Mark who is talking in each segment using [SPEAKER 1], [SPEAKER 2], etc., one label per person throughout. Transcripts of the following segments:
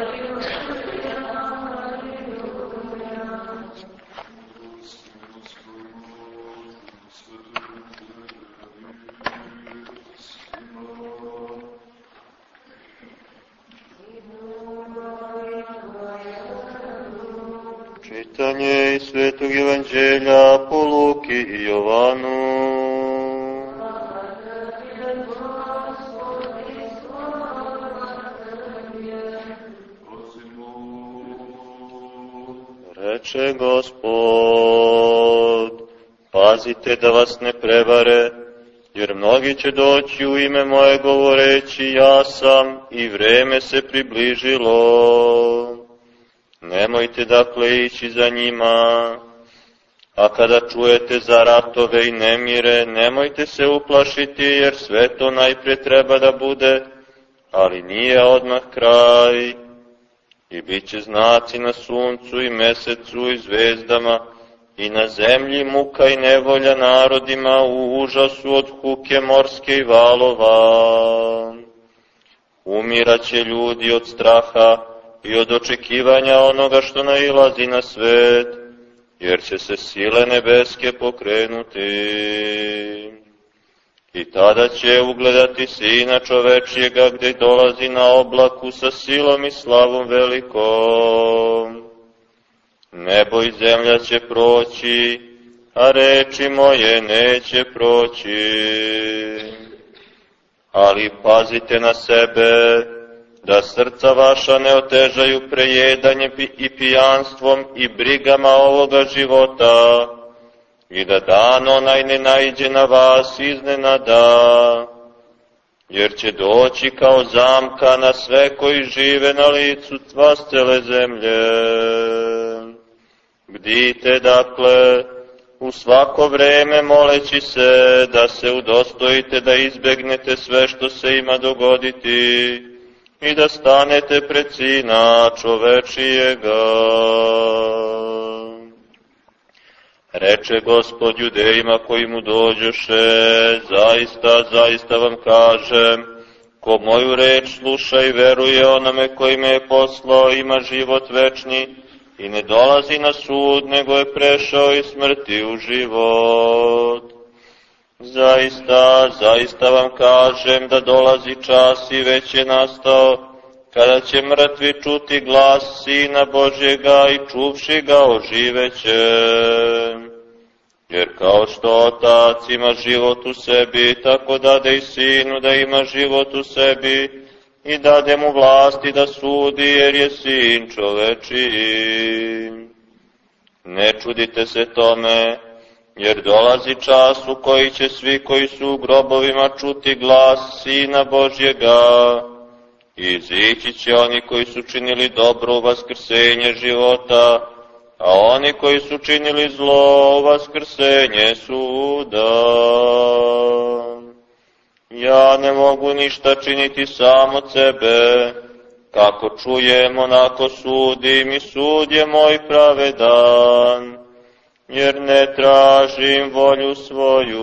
[SPEAKER 1] Hallelujah. Pazite da vas ne prevare, jer mnogi će doći u ime moje govoreći ja sam i vreme se približilo. Nemojte dakle ići za njima, a kada čujete za ratove i nemire, nemojte se uplašiti, jer sve to najpre treba da bude, ali nije odmah kraj. I bit će znaci na suncu i mesecu i zvezdama, i na zemlji muka i nevolja narodima u užasu od huke morske i valova. Umiraće ljudi od straha, i od očekivanja onoga što nailazi na svet, jer će se sile nebeske pokrenuti. I tada će ugledati Sina čovečijega gde dolazi na oblaku sa silom i slavom velikom. Nebo i zemlja će proći, a reči moje neće proći. Ali pazite na sebe, da srca vaša ne otežaju prejedanje i pijanstvom i brigama ovoga života, i da dan onaj ne najđe na vas iznenada, jer će doći kao zamka na sve koji žive na licu vas cele zemlje. Bdite, dakle, u svako vreme moleći se da se udostojite da izbegnete sve što se ima dogoditi, i da stanete pred sina čovečijega. Reče gospod judejima koji mu dođoše, zaista, zaista vam kažem, ko moju reč sluša i veruje onome koji me je poslao, ima život večni i ne dolazi na sud, nego je prešao iz smrti u život. Zaista, zaista vam kažem da dolazi čas i već je nastao, kada će mrtvi čuti glas Sina Božjega i čuvši ga oživeće. Jer kao što Otac ima život u sebi, tako dade i Sinu da ima život u sebi i dade mu vlasti da sudi, jer je Sin čovečiji. Ne čudite se tome, jer dolazi čas u koji će svi koji su u grobovima čuti glas Sina Božjega, i izići će oni koji su činili dobro u vaskrsenje života, a oni koji su činili zlo u vaskrsenje suda. Ja ne mogu ništa činiti sam od sebe, kako čujem, onako sudim i sud je moj pravedan jer ne tražim volju svoju,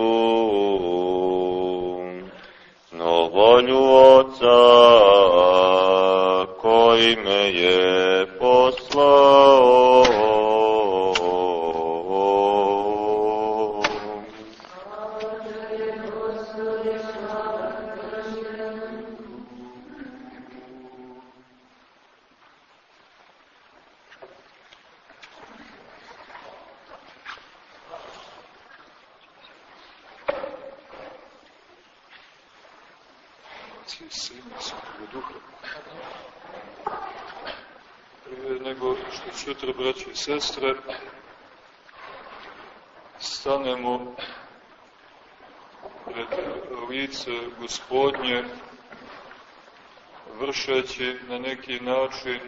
[SPEAKER 1] no volju Oca koji me je poslao.
[SPEAKER 2] Sutra, braći i sestre, stanemo pred lice gospodnje, vršeći na neki način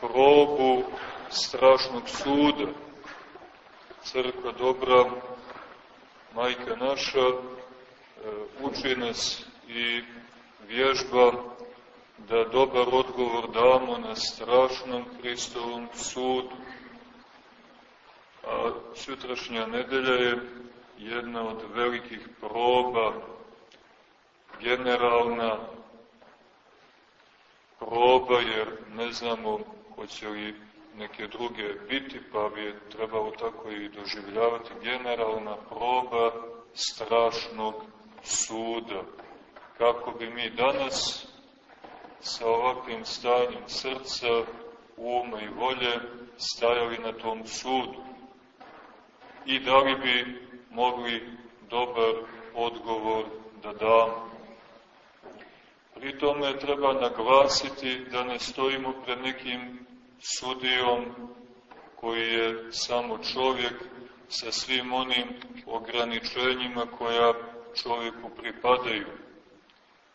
[SPEAKER 2] probu strašnog suda. Crkva dobra, majka naša, e, uči nas i vježba da dobar odgovor damo na strašnom Hristovom sudu. A sutrašnja nedelja je jedna od velikih proba, generalna, proba, jer ne znamo hoće li neke druge biti, pa bi je trebalo tako i doživljavati generalna proba strašnog suda. Kako bi mi danas sa ovakvim stanjem srca, uma i volje stajali na tom sudu i da li bi mogli dobar odgovor da damo. Pri tome treba naglasiti da ne stojimo pred nekim sudijom koji je samo čovjek sa svim onim ograničenjima koja čovjeku pripadaju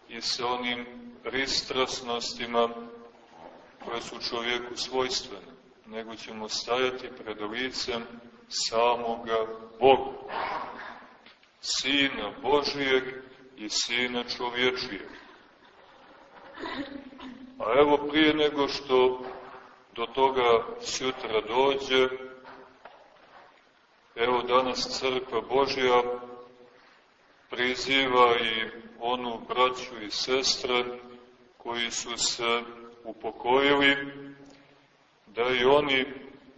[SPEAKER 2] i sa onim pristrasnostima koje su čovjeku svojstvene, nego ćemo stajati pred licem samoga Boga, Sina Božijeg i Sina čovječijeg. A evo prije nego što do toga sutra dođe, evo danas Crkva Božja priziva i onu braću i sestre koji su se upokojili, da i oni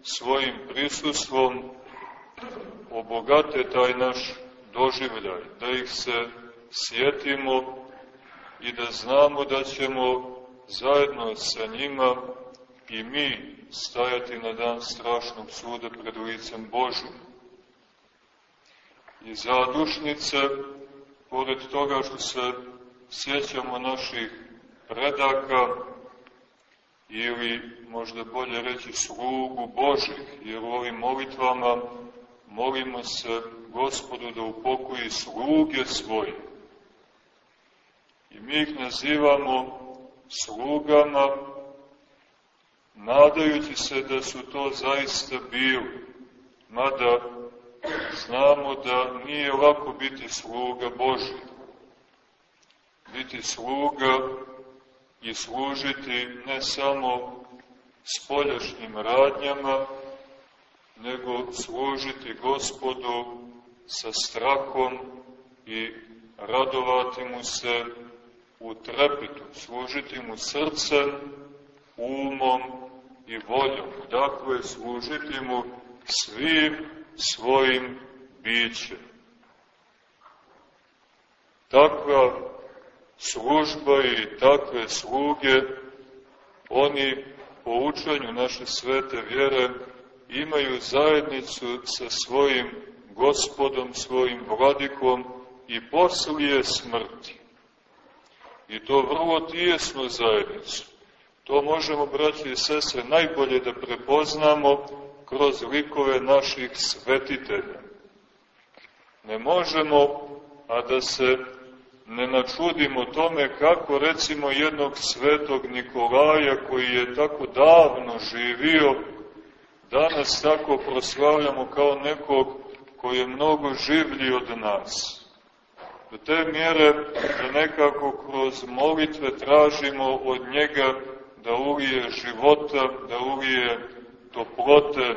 [SPEAKER 2] svojim prisustvom obogate taj naš doživljaj, da ih se sjetimo i da znamo da ćemo zajedno sa njima i mi stajati na dan strašnog suda pred licem Božim. I zadušnice, pored toga što se sjećamo naših predaka, ili možda bolje reći slugu Božih, jer u ovim molitvama molimo se Gospodu da upokoji sluge svoje. I mi ih nazivamo slugama, nadajući se da su to zaista bili, mada znamo da nije lako biti sluga Boži. Biti sluga i služiti ne samo spoljašnjim radnjama, nego služiti gospodu sa strahom i radovati mu se u trepitu, služiti mu srcem, umom i voljom. Dakle, služiti mu svim svojim bićem. Takva služba i takve sluge, oni po učenju naše svete vjere imaju zajednicu sa svojim gospodom, svojim vladikom i poslije smrti. I to vrlo tijesnu zajednicu. To možemo, braći i sestre, najbolje da prepoznamo kroz likove naših svetitelja. Ne možemo, a da se ne načudimo tome kako recimo jednog svetog Nikolaja koji je tako davno živio, danas tako proslavljamo kao nekog koji je mnogo življi od nas. Do te mjere da nekako kroz molitve tražimo od njega da ulije života, da ulije toplote,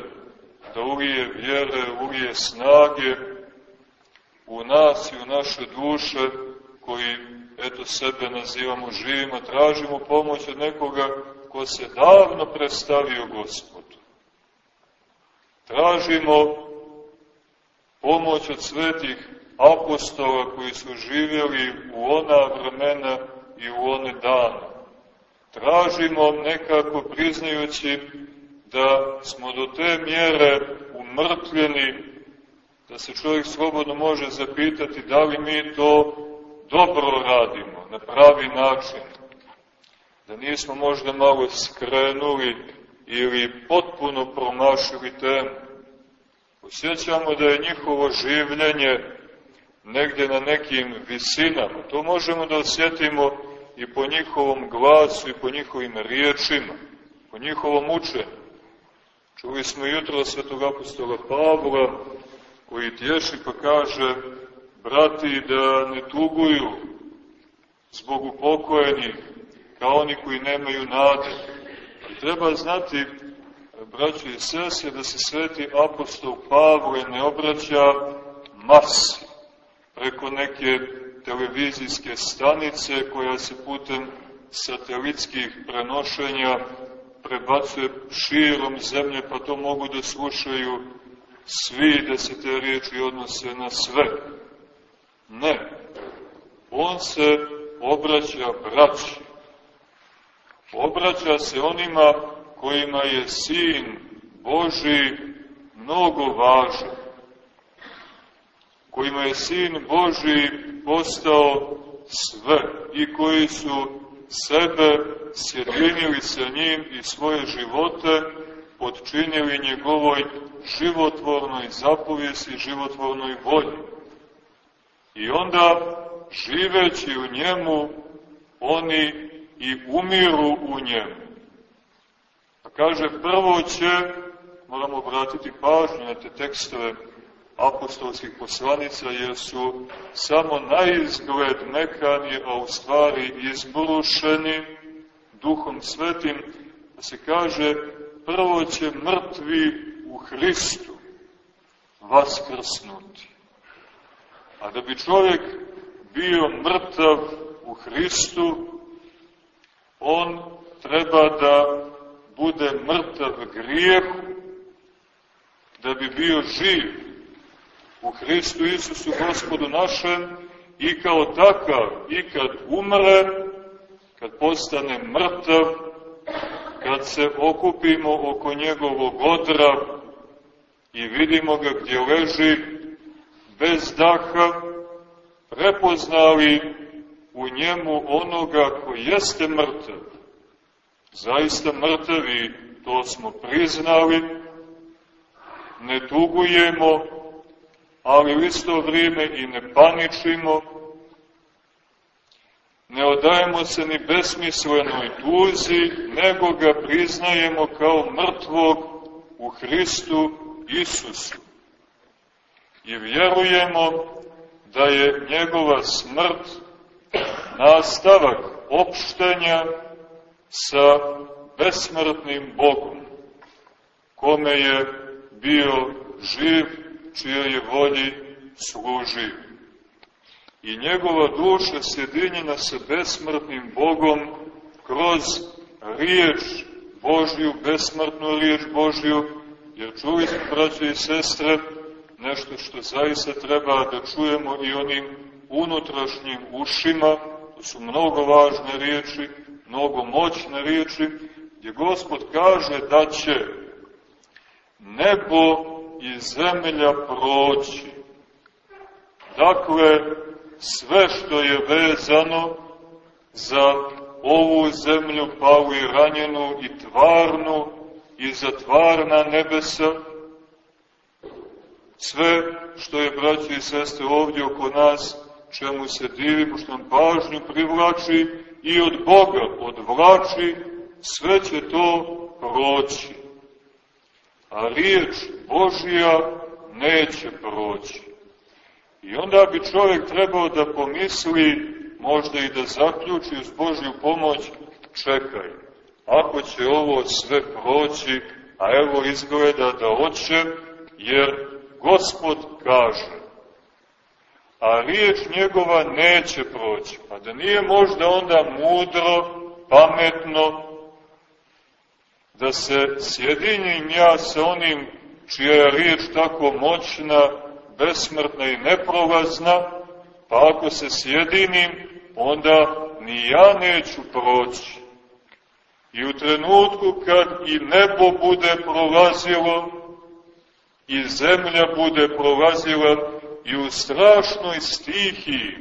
[SPEAKER 2] da ulije vjere, ulije snage u nas i u naše duše, koji eto sebe nazivamo živima, tražimo pomoć od nekoga ko se davno predstavio gospodu. Tražimo pomoć od svetih apostola koji su živjeli u ona vremena i u one dane. Tražimo nekako priznajući da smo do te mjere umrtvljeni, da se čovjek slobodno može zapitati da li mi to dobro radimo, na pravi način, da nismo možda malo skrenuli ili potpuno promašili temu. Osjećamo da je njihovo življenje negdje na nekim visinama. To možemo da osjetimo i po njihovom glasu i po njihovim riječima, po njihovom učenju. Čuli smo jutro svetog apostola Pavla, koji tješi pa kaže, brati da ne tuguju zbog upokojenih, kao oni koji nemaju nade. I treba znati, braći i sese, da se sveti apostol Pavle ne obraća masi preko neke televizijske stanice koja se putem satelitskih prenošenja prebacuje širom zemlje, pa to mogu da slušaju svi da se te riječi odnose na sve. Ne. On se obraća braći. Obraća se onima kojima je Sin Boži mnogo važan. Kojima je Sin Boži postao sve i koji su sebe sjedinili sa njim i svoje živote podčinili njegovoj životvornoj zapovjesi, životvornoj volji. I onda, živeći u njemu, oni i umiru u njemu. A kaže, prvo će, moramo obratiti pažnju na te tekstove apostolskih poslanica, jer su samo na izgled mekani, a u stvari izbrušeni duhom svetim, da se kaže, prvo će mrtvi u Hristu vaskrsnuti. A da bi čovjek bio mrtav u Hristu, on treba da bude mrtav grijehu, da bi bio živ u Hristu Isusu Gospodu našem i kao takav, i kad umre, kad postane mrtav, kad se okupimo oko njegovog odra i vidimo ga gdje leži bez daha, prepoznali u njemu onoga koji jeste mrtav. Zaista mrtavi, to smo priznali, ne tugujemo, ali u isto vrijeme i ne paničimo, ne odajemo se ni besmislenoj tuzi, nego ga priznajemo kao mrtvog u Hristu Isusu. I vjerujemo da je njegova smrt nastavak opštenja sa besmrtnim Bogom, kome je bio živ, čije je volji služio i njegova duša sjedinjena sa besmrtnim Bogom kroz riječ Božju, besmrtnu riječ Božju, jer čuli smo, braće i sestre, nešto što zaista treba da čujemo i onim unutrašnjim ušima, to su mnogo važne riječi, mnogo moćne riječi, gdje Gospod kaže da će nebo i zemlja proći. Dakle, sve što je vezano za ovu zemlju palu i ranjenu i tvarnu i za tvarna nebesa, sve što je, braći i sestre, ovdje oko nas, čemu se divimo, što nam pažnju privlači i od Boga odvlači, sve će to proći. A riječ Božija neće proći. I onda bi čovjek trebao da pomisli, možda i da zaključi uz Božju pomoć, čekaj, ako će ovo sve proći, a evo izgleda da hoće, jer Gospod kaže, a riječ njegova neće proći. Pa da nije možda onda mudro, pametno, da se sjedinjim ja sa onim čija je riječ tako moćna, besmrtna i neprolazna, pa ako se sjedinim, onda ni ja neću proći. I u trenutku kad i nebo bude prolazilo, i zemlja bude prolazila, i u strašnoj stihiji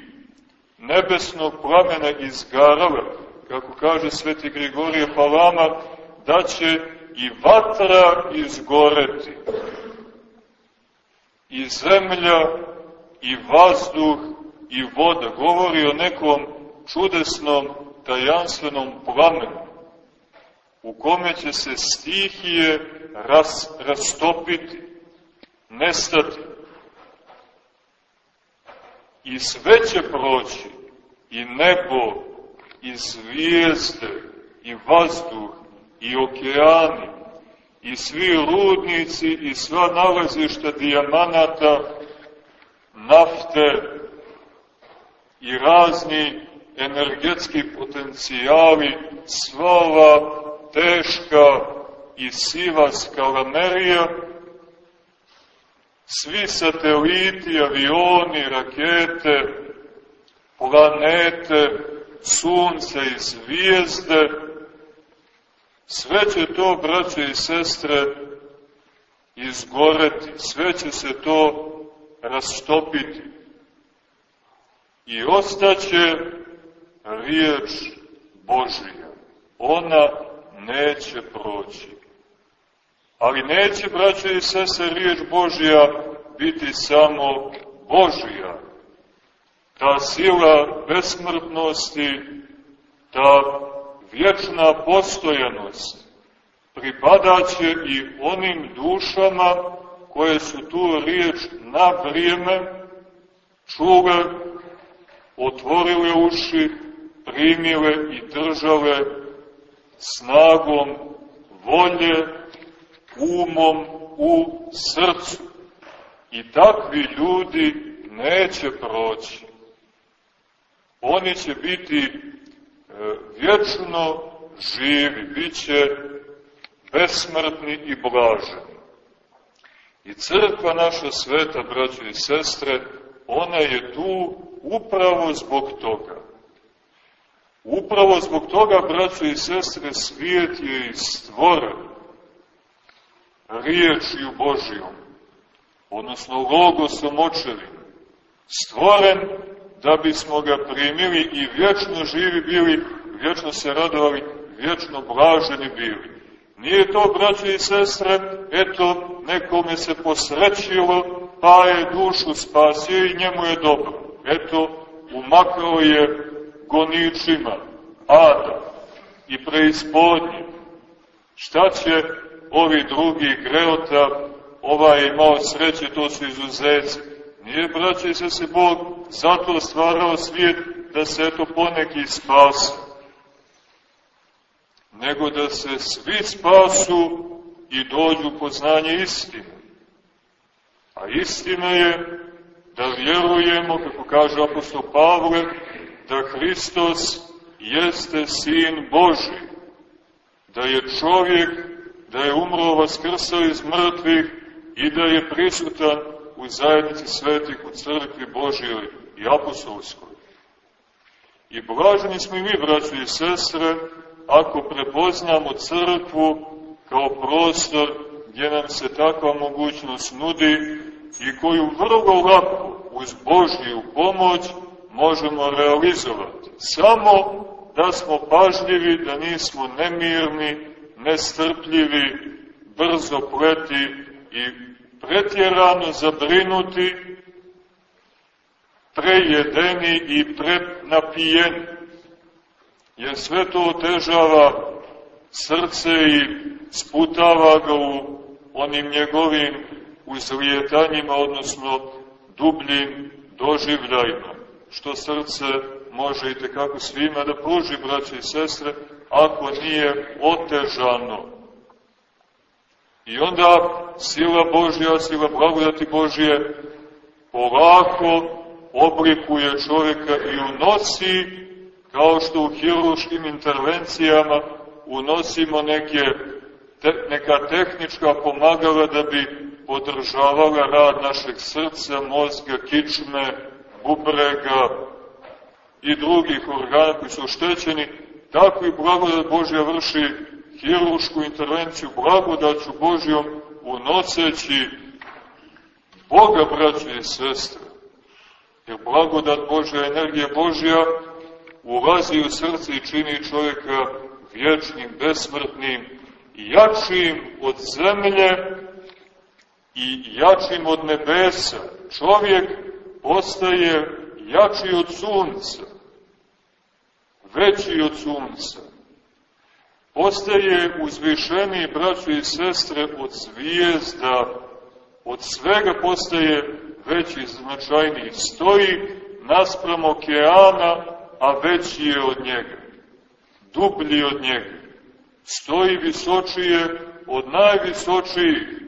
[SPEAKER 2] nebesnog plamena izgarala, kako kaže sveti Grigorije Palama, da će i vatra izgoreti i zemlja, i vazduh, i voda. Govori o nekom čudesnom, tajanstvenom plamenu, u kome će se stihije ras, rastopiti, nestati. I sve će proći, i nebo, i zvijezde, i vazduh, i okeani, i svi rudnici i sva nalazišta dijamanata, nafte i razni energetski potencijali, sva ova teška i siva skalamerija, svi sateliti, avioni, rakete, planete, sunce i zvijezde, sve će to, braće i sestre, izgoreti, sve će se to rastopiti. I ostaće riječ Božija. Ona neće proći. Ali neće, braće i sese, riječ Božija biti samo Božija. Ta sila besmrtnosti, ta vječna postojanost pripadaće i onim dušama koje su tu riječ na vrijeme čule, otvorile uši, primile i držale snagom volje, umom u srcu. I takvi ljudi neće proći. Oni će biti vječno živi, bit će besmrtni i blaženi. I crkva naša sveta, braće i sestre, ona je tu upravo zbog toga. Upravo zbog toga, braće i sestre, svijet je i stvoren riječju Božijom, odnosno logosom očevim, stvoren da bismo ga primili i vječno živi bili, vječno se radovali, vječno blaženi bili. Nije to, braće i sestre, eto, nekome se posrećilo, pa je dušu spasio i njemu je dobro. Eto, umakao je goničima, ada i preispodnje. Šta će ovi drugi greota, ovaj imao sreće, to su izuzeci. Nije, braće i se Bog zato stvarao svijet da se eto poneki spasi, nego da se svi spasu i dođu po znanje istine. A istina je da vjerujemo, kako kaže apostol Pavle, da Hristos jeste Sin Boži, da je čovjek, da je umro, vaskrsao iz mrtvih i da je prisutan u zajednici svetih u crkvi Božijoj i apostolskoj. I blaženi smo i mi, braći i sestre, ako prepoznamo crkvu kao prostor gdje nam se takva mogućnost nudi i koju vrlo lako uz Božju pomoć možemo realizovati. Samo da smo pažljivi, da nismo nemirni, nestrpljivi, brzo pleti i pretjerano zabrinuti, prejedeni i prednapijeni. Jer sve to otežava srce i sputava ga u onim njegovim uzlijetanjima, odnosno dubljim doživljajima, što srce može i tekako svima da pruži, braće i sestre, ako nije otežano. I onda sila Božja, sila blagodati Božje polako oblikuje čovjeka i unosi, kao što u hiruškim intervencijama unosimo neke, te, neka tehnička pomagala da bi podržavala rad našeg srca, mozga, kičme, bubrega i drugih organa koji su oštećeni, tako i blagodat Božja vrši hirušku intervenciju blagodaću Božjom unoseći Boga, braće i sestre. Jer blagodat Božja, energija Božja ulazi u srce i čini čovjeka vječnim, besmrtnim, jačim od zemlje i jačim od nebesa. Čovjek postaje jači od sunca, veći od sunca. Postaje uzvišeniji, braćo i sestre, od zvijezda, od svega postaje veći, značajniji. Stoji naspram okeana, a veći je od njega. Dublji od njega. Stoji visočije od najvisočijih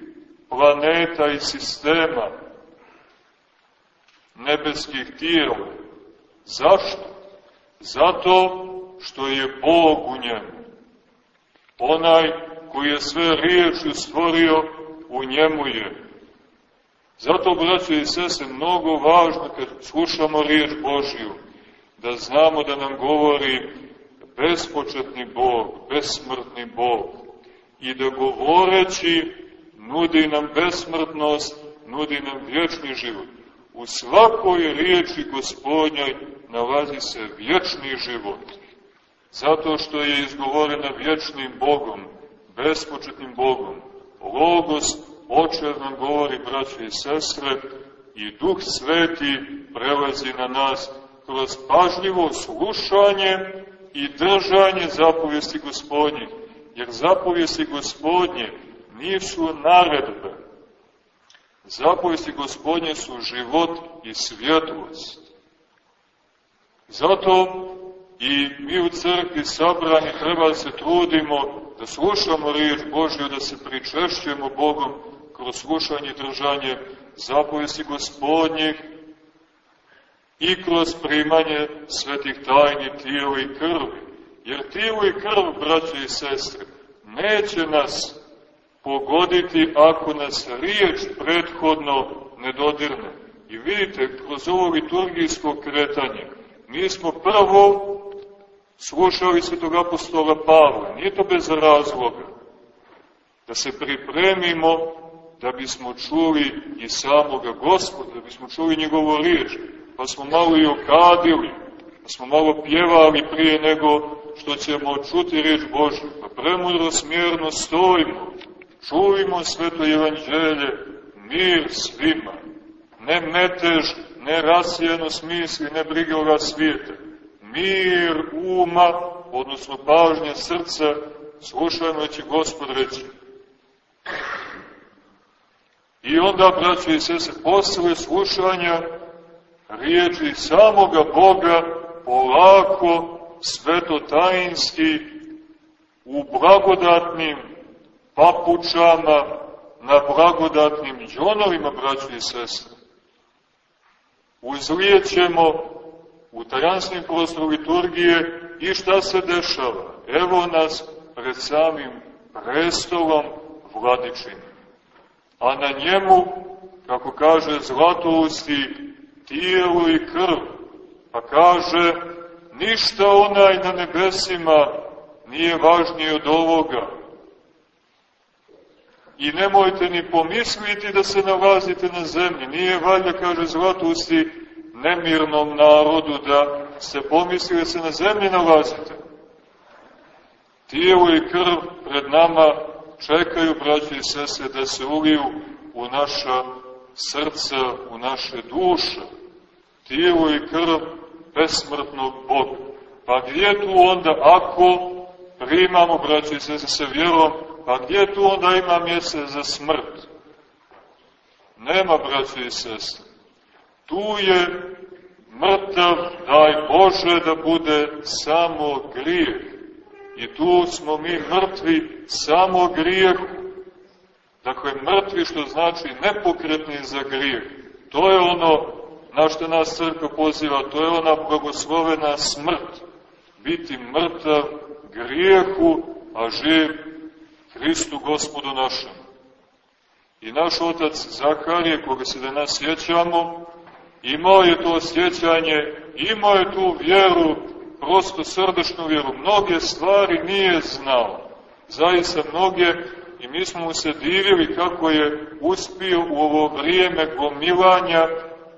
[SPEAKER 2] planeta i sistema nebeskih tijela. Zašto? Zato što je Bog u njemu. Onaj koji je sve riječi stvorio, u njemu je. Zato, braće i sese, mnogo važno kad slušamo riječ Božiju, da znamo da nam govori bespočetni Bog, besmrtni Bog i da govoreći nudi nam besmrtnost, nudi nam vječni život. U svakoj riječi gospodnjoj nalazi se vječni život. Zato što je izgovorena vječnim Bogom, bespočetnim Bogom. Logos, očev nam govori, braće i sestre, i Duh Sveti prelazi na nas kroz pažljivo slušanje i držanje zapovijesti gospodnjih. Jer zapovijesti gospodnje nisu naredbe. Zapovijesti gospodnje su život i svjetlost. Zato i mi u crkvi sabrani treba da se trudimo da slušamo riječ Božju, da se pričešćujemo Bogom kroz slušanje i držanje zapovesti gospodnjih i kroz primanje svetih tajni tijela i krvi. Jer tijelo i krv, braće i sestre, neće nas pogoditi ako nas riječ prethodno ne dodirne. I vidite, kroz ovo liturgijsko kretanje, mi smo prvo slušali svetog apostola Pavla, nije to bez razloga, da se pripremimo da bismo čuli i samoga gospoda, da bismo čuli njegovu riječ, pa smo malo i okadili, pa smo malo pjevali prije nego što ćemo čuti riječ Božju, pa premudro smjerno stojimo, čujmo sveto evanđelje, mir svima, ne metež, ne rasijeno smisli, ne brige ovoga svijeta, mir uma, odnosno pažnje srca, slušajmo da će Gospod reći. I onda, braći i sese, posle slušanja riječi samoga Boga, polako, svetotajinski, u blagodatnim papučama, na blagodatnim džonovima, braći i sestre. Uzlijećemo u tajanskim prostoru liturgije i šta se dešava. Evo nas pred samim prestolom vladičinim. A na njemu, kako kaže zlatousti, tijelo i krv, pa kaže, ništa onaj na nebesima nije važnije od ovoga. I nemojte ni pomisliti da se nalazite na zemlji. Nije valjda, kaže zlatusti, nemirnom narodu da se pomisli da se na zemlji nalazite. Tijelo i krv pred nama čekaju, braći i sese, da se uliju u naša srca, u naše duše. Tijelo i krv besmrtnog Boga. Pa gdje tu onda, ako primamo, braći i sese, sa vjerom, pa gdje tu onda ima mjese za smrt? Nema, braći i sese. Tu je mrtav, daj Bože da bude samo grijeh. I tu smo mi mrtvi samo grijeh. Dakle, mrtvi što znači nepokretni za grijeh. To je ono na što nas crkva poziva, to je ona blagoslovena smrt. Biti mrtav grijehu, a živ Hristu gospodu našem. I naš otac Zaharije, koga se danas sjećamo, imao je to osjećanje, imao je tu vjeru, prosto srdečnu vjeru. Mnoge stvari nije znao, zaista mnoge, i mi smo mu se divili kako je uspio u ovo vrijeme gomilanja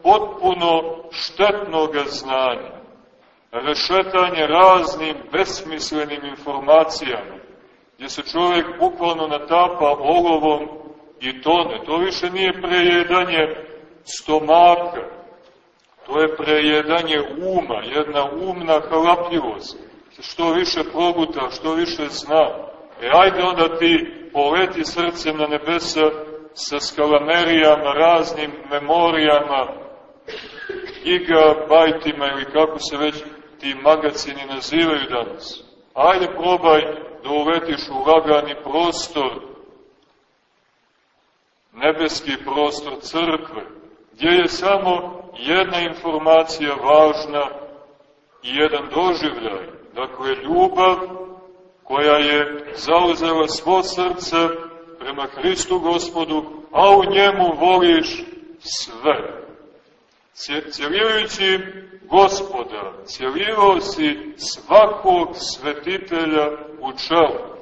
[SPEAKER 2] potpuno štetnog znanja, rešetanje raznim besmislenim informacijama, gdje se čovjek bukvalno natapa olovom i tone. To više nije prejedanje stomaka, to je prejedanje uma, jedna umna halapljivost. Što više proguta, što više zna. E ajde onda ti poleti srcem na nebesa sa skalamerijama, raznim memorijama, gigabajtima ili kako se već ti magazini nazivaju danas. Ajde probaj da uletiš u lagani prostor, nebeski prostor crkve, gdje je samo jedna informacija važna, i jedan doživljaj. Dakle, ljubav koja je zauzela svo srce prema Hristu gospodu, a u njemu voliš sve. Cijeljujući gospoda, cijelivao si svakog svetitelja u čelu.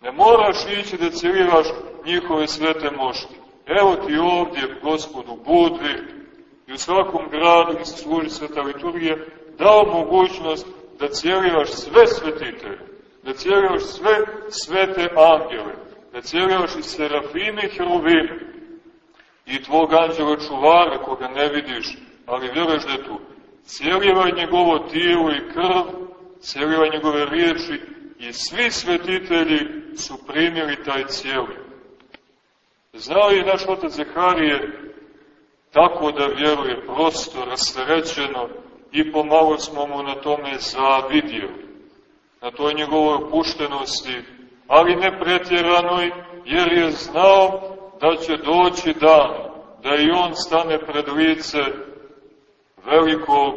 [SPEAKER 2] Ne moraš ići da cijelivaš njihove svete mošti. Evo ti ovdje, gospodu Budvi, i u svakom gradu gdje se služi sveta liturgija, dao mogućnost da cijelivaš sve svetitelje, da cijelivaš sve svete angele, da cijelivaš i serafime i heruvime, i tvog anđela čuvara koga ne vidiš, ali vjeruješ da je tu. Cijelivaj njegovo tijelo i krv, cijelivaj njegove riječi i svi svetitelji su primili taj cijeli. Znao je naš otac Zeharije tako da vjeruje, prosto, rasterećeno i pomalo smo mu na tome zavidjeli, na toj njegovoj opuštenosti, ali ne pretjeranoj, jer je znao da će doći dan, da i on stane pred lice velikog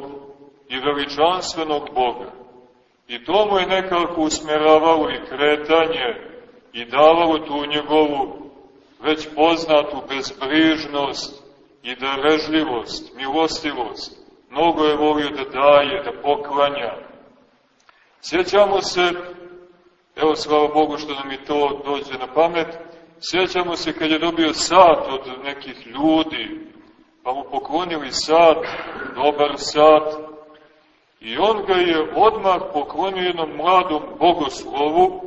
[SPEAKER 2] i veličanstvenog Boga. I to mu je nekako usmjeravalo i kretanje i davalo tu njegovu već poznatu bezbrižnost i darežljivost, milostivost. Mnogo je volio da daje, da poklanja. Sjećamo se, evo slava Bogu što nam i to dođe na pamet, sjećamo se kad je dobio sat od nekih ljudi, pa mu poklonili sat, dobar sat, i on ga je odmah poklonio jednom mladom bogoslovu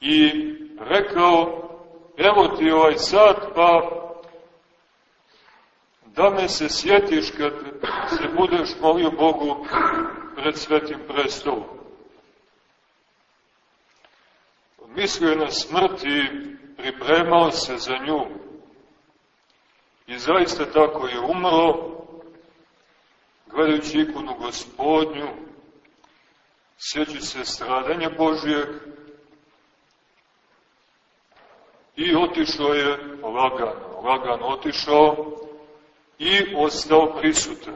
[SPEAKER 2] i rekao, evo ti ovaj sat, pa da me se sjetiš kad se budeš molio Bogu pred svetim prestolom. Mislio je na smrt i pripremao se za nju. I zaista tako je umro, gledajući ikonu gospodnju, sjeći se stradanja Božijeg, I otišao je lagano, lagano otišao i ostao prisutan.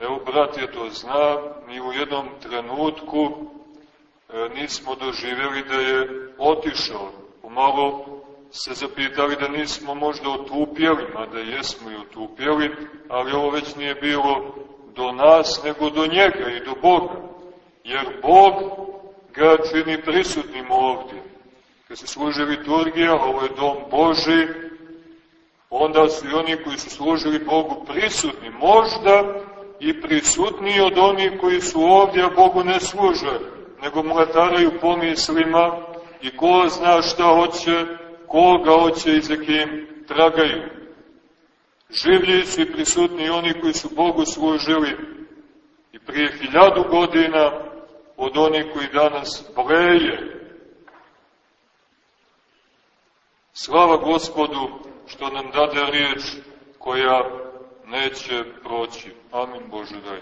[SPEAKER 2] Evo, brat je to zna, mi u jednom trenutku e, nismo doživjeli da je otišao. Pomalo se zapitali da nismo možda otupjeli, mada jesmo i otupjeli, ali ovo već nije bilo do nas, nego do njega i do Boga. Jer Bog ga čini prisutnim ovdje kad se služi liturgija, ovo je dom Boži, onda su i oni koji su služili Bogu prisutni, možda i prisutniji od onih koji su ovdje, a Bogu ne služe, nego mlataraju pomislima i ko zna šta hoće, koga hoće i za kim tragaju. Življi su i prisutni oni koji su Bogu služili i prije hiljadu godina od onih koji danas bleje Slava gospodu što nam dade riječ koja neće proći. Amin Bože daj.